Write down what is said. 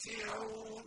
وَاسِعُونَ